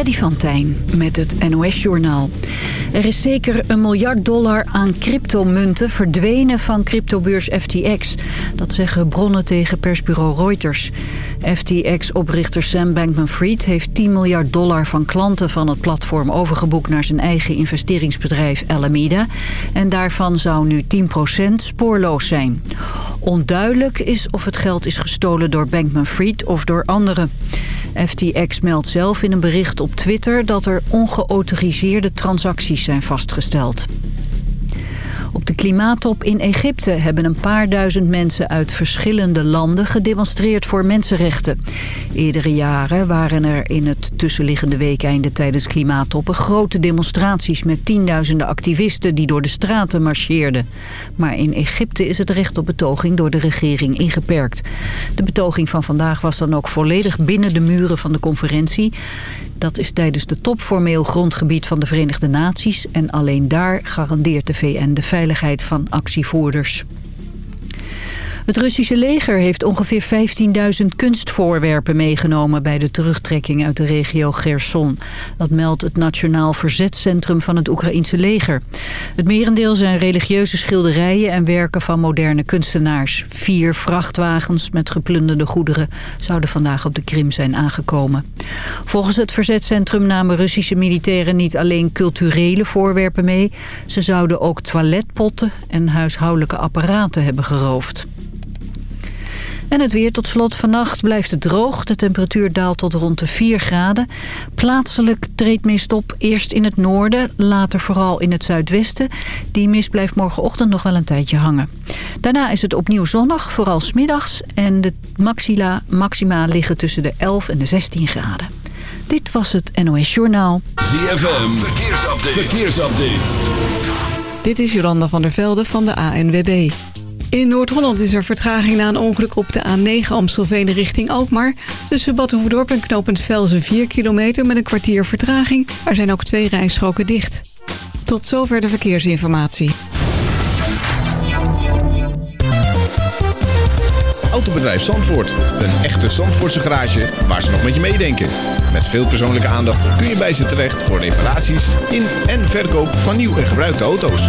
Freddy van Tijn met het NOS-journaal. Er is zeker een miljard dollar aan cryptomunten verdwenen van cryptobeurs FTX. Dat zeggen bronnen tegen persbureau Reuters. FTX-oprichter Sam Bankman-Fried heeft 10 miljard dollar van klanten van het platform overgeboekt naar zijn eigen investeringsbedrijf Alameda. En daarvan zou nu 10% spoorloos zijn. Onduidelijk is of het geld is gestolen door Bankman-Fried of door anderen. FTX meldt zelf in een bericht op Twitter dat er ongeautoriseerde transacties zijn vastgesteld. Op de klimaattop in Egypte hebben een paar duizend mensen uit verschillende landen gedemonstreerd voor mensenrechten. Eerdere jaren waren er in het tussenliggende weekeinde tijdens klimaattoppen grote demonstraties met tienduizenden activisten die door de straten marcheerden. Maar in Egypte is het recht op betoging door de regering ingeperkt. De betoging van vandaag was dan ook volledig binnen de muren van de conferentie. Dat is tijdens de top formeel grondgebied van de Verenigde Naties... en alleen daar garandeert de VN de veiligheid van actievoerders. Het Russische leger heeft ongeveer 15.000 kunstvoorwerpen meegenomen... bij de terugtrekking uit de regio Gerson. Dat meldt het Nationaal Verzetcentrum van het Oekraïense leger. Het merendeel zijn religieuze schilderijen en werken van moderne kunstenaars. Vier vrachtwagens met geplunderde goederen zouden vandaag op de Krim zijn aangekomen. Volgens het Verzetcentrum namen Russische militairen niet alleen culturele voorwerpen mee... ze zouden ook toiletpotten en huishoudelijke apparaten hebben geroofd. En het weer tot slot. Vannacht blijft het droog. De temperatuur daalt tot rond de 4 graden. Plaatselijk treedt mist op. Eerst in het noorden, later vooral in het zuidwesten. Die mist blijft morgenochtend nog wel een tijdje hangen. Daarna is het opnieuw zonnig, vooral smiddags. En de maxila, maxima liggen tussen de 11 en de 16 graden. Dit was het NOS Journaal. ZFM, verkeersupdate. verkeersupdate. Dit is Jolanda van der Velde van de ANWB. In Noord-Holland is er vertraging na een ongeluk op de A9 Amstelveen richting Alkmaar. Tussen Badhoevedorp en knooppunt Velzen 4 kilometer met een kwartier vertraging. Er zijn ook twee rijstroken dicht. Tot zover de verkeersinformatie. Autobedrijf Zandvoort. Een echte Zandvoortse garage waar ze nog met je meedenken. Met veel persoonlijke aandacht kun je bij ze terecht voor reparaties in en verkoop van nieuw en gebruikte auto's.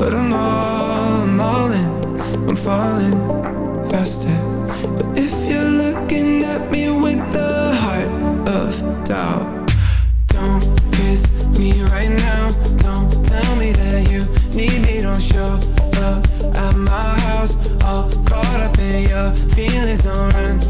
But I'm all, I'm all in, I'm falling faster. But if you're looking at me with the heart of doubt Don't kiss me right now. Don't tell me that you need me. Don't show up at my house. All caught up in your feelings. Don't run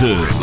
9.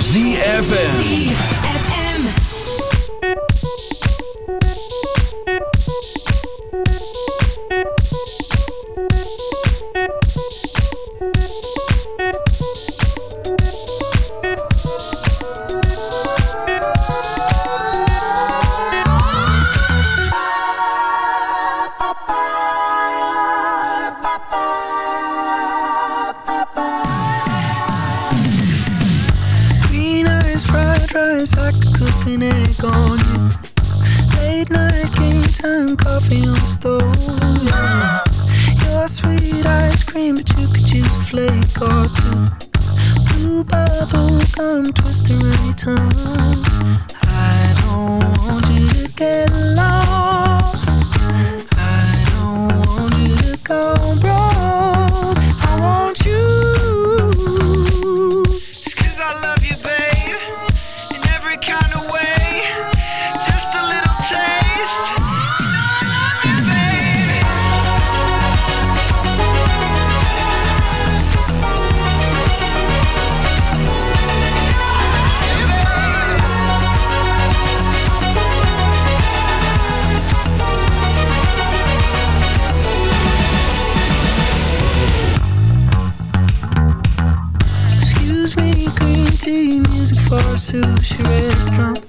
green tea, music for a sushi restaurant.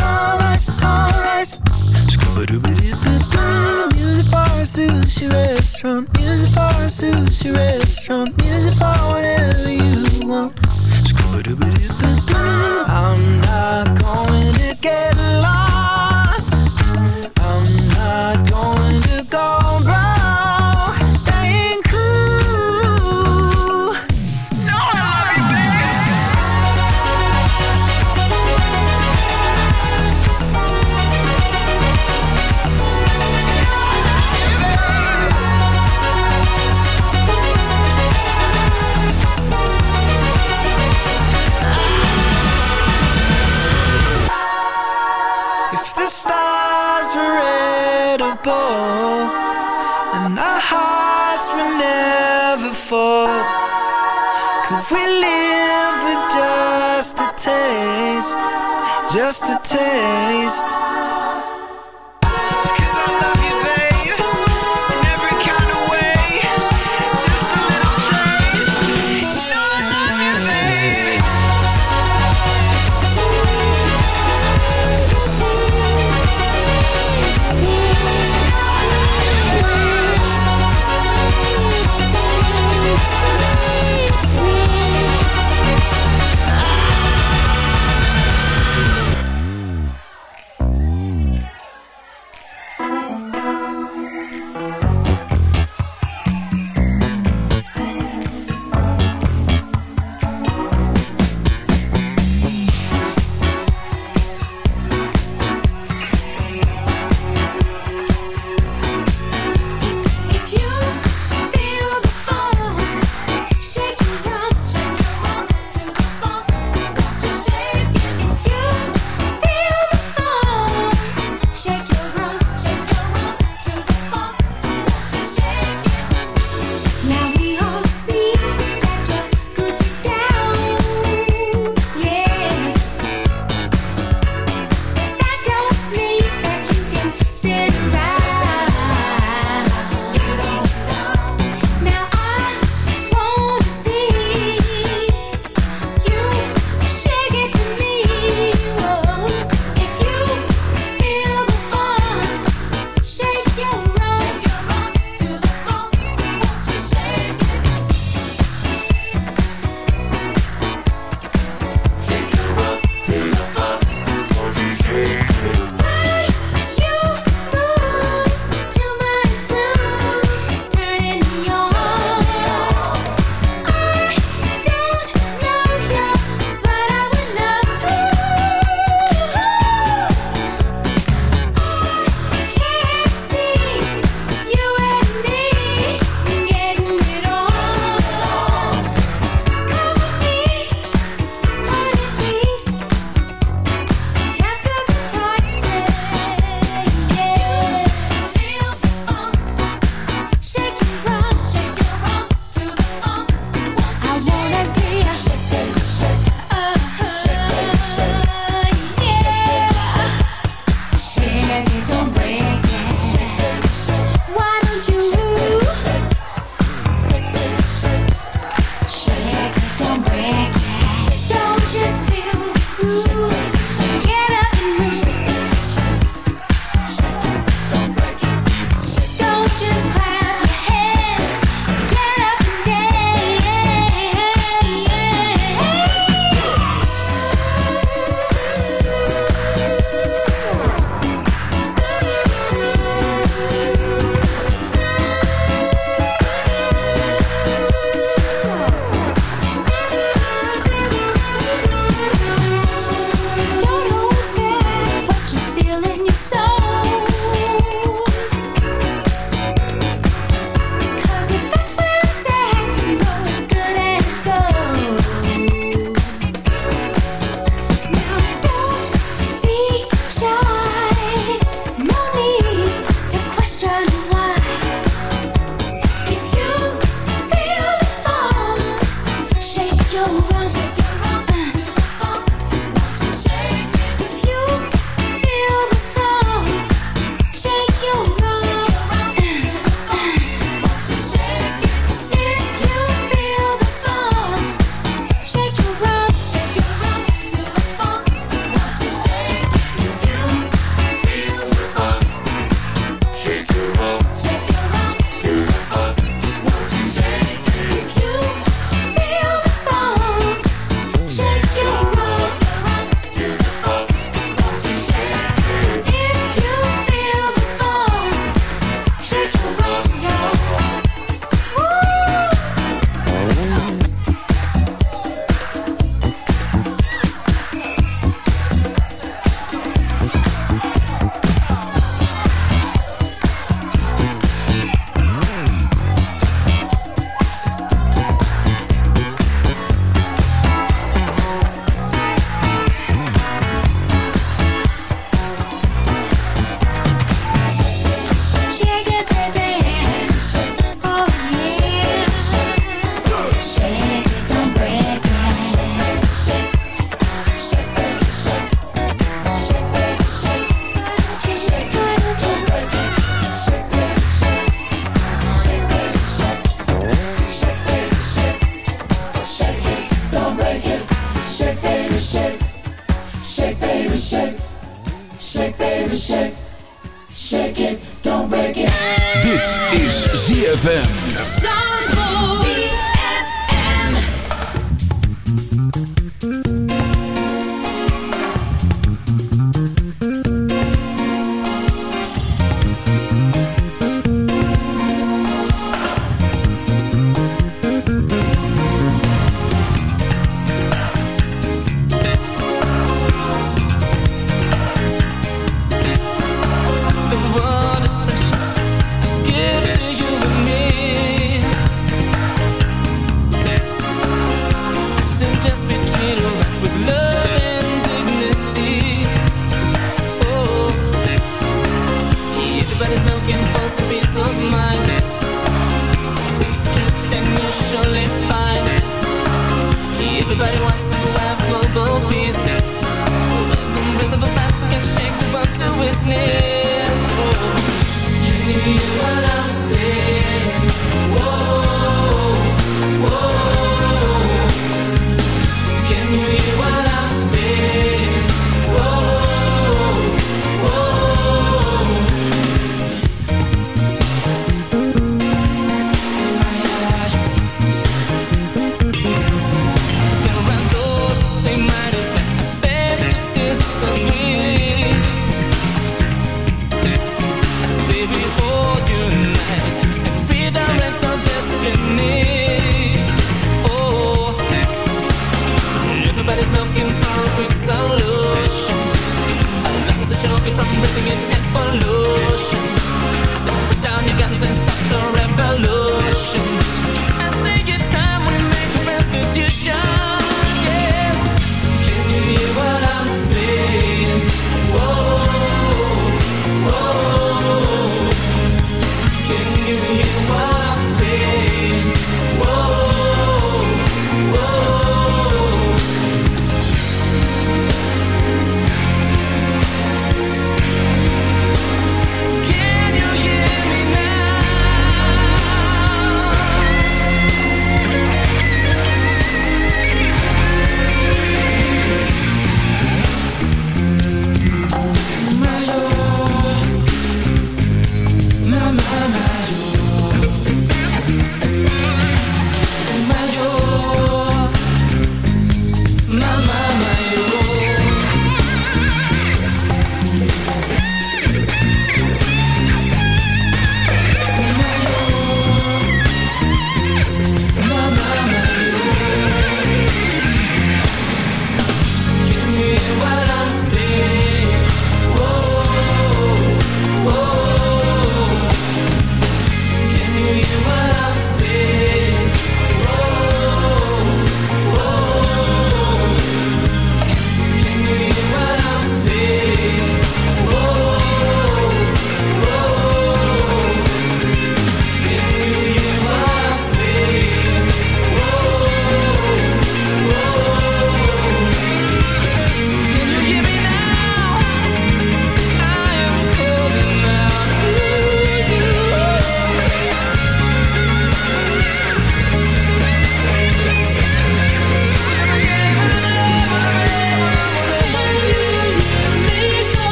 Alright, alright. Scuba dooba doo Music for a sushi restaurant. Music for a sushi restaurant. Music for whatever you want. Scuba dooba doo I'm not going to get lost just a taste.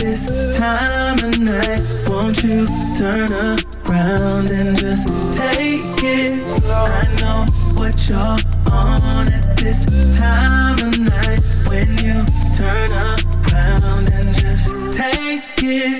this time of night, won't you turn around and just take it slow? I know what you're on at this time of night when you turn around and just take it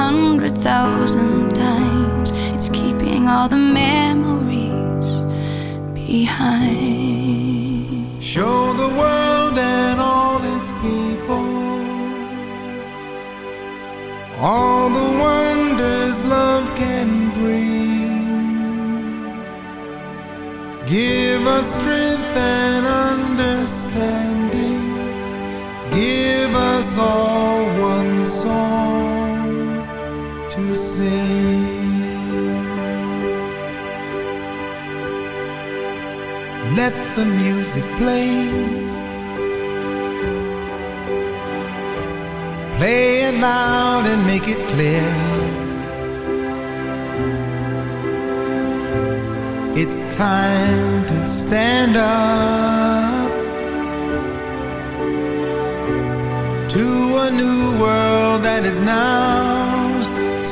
hundred thousand times. It's keeping all the memories behind. Show the world and all its people all the wonders love can bring. Give us strength and understanding. Give us all one song to sing. Let the music play. Play it loud and make it clear. It's time to stand up to a new world that is now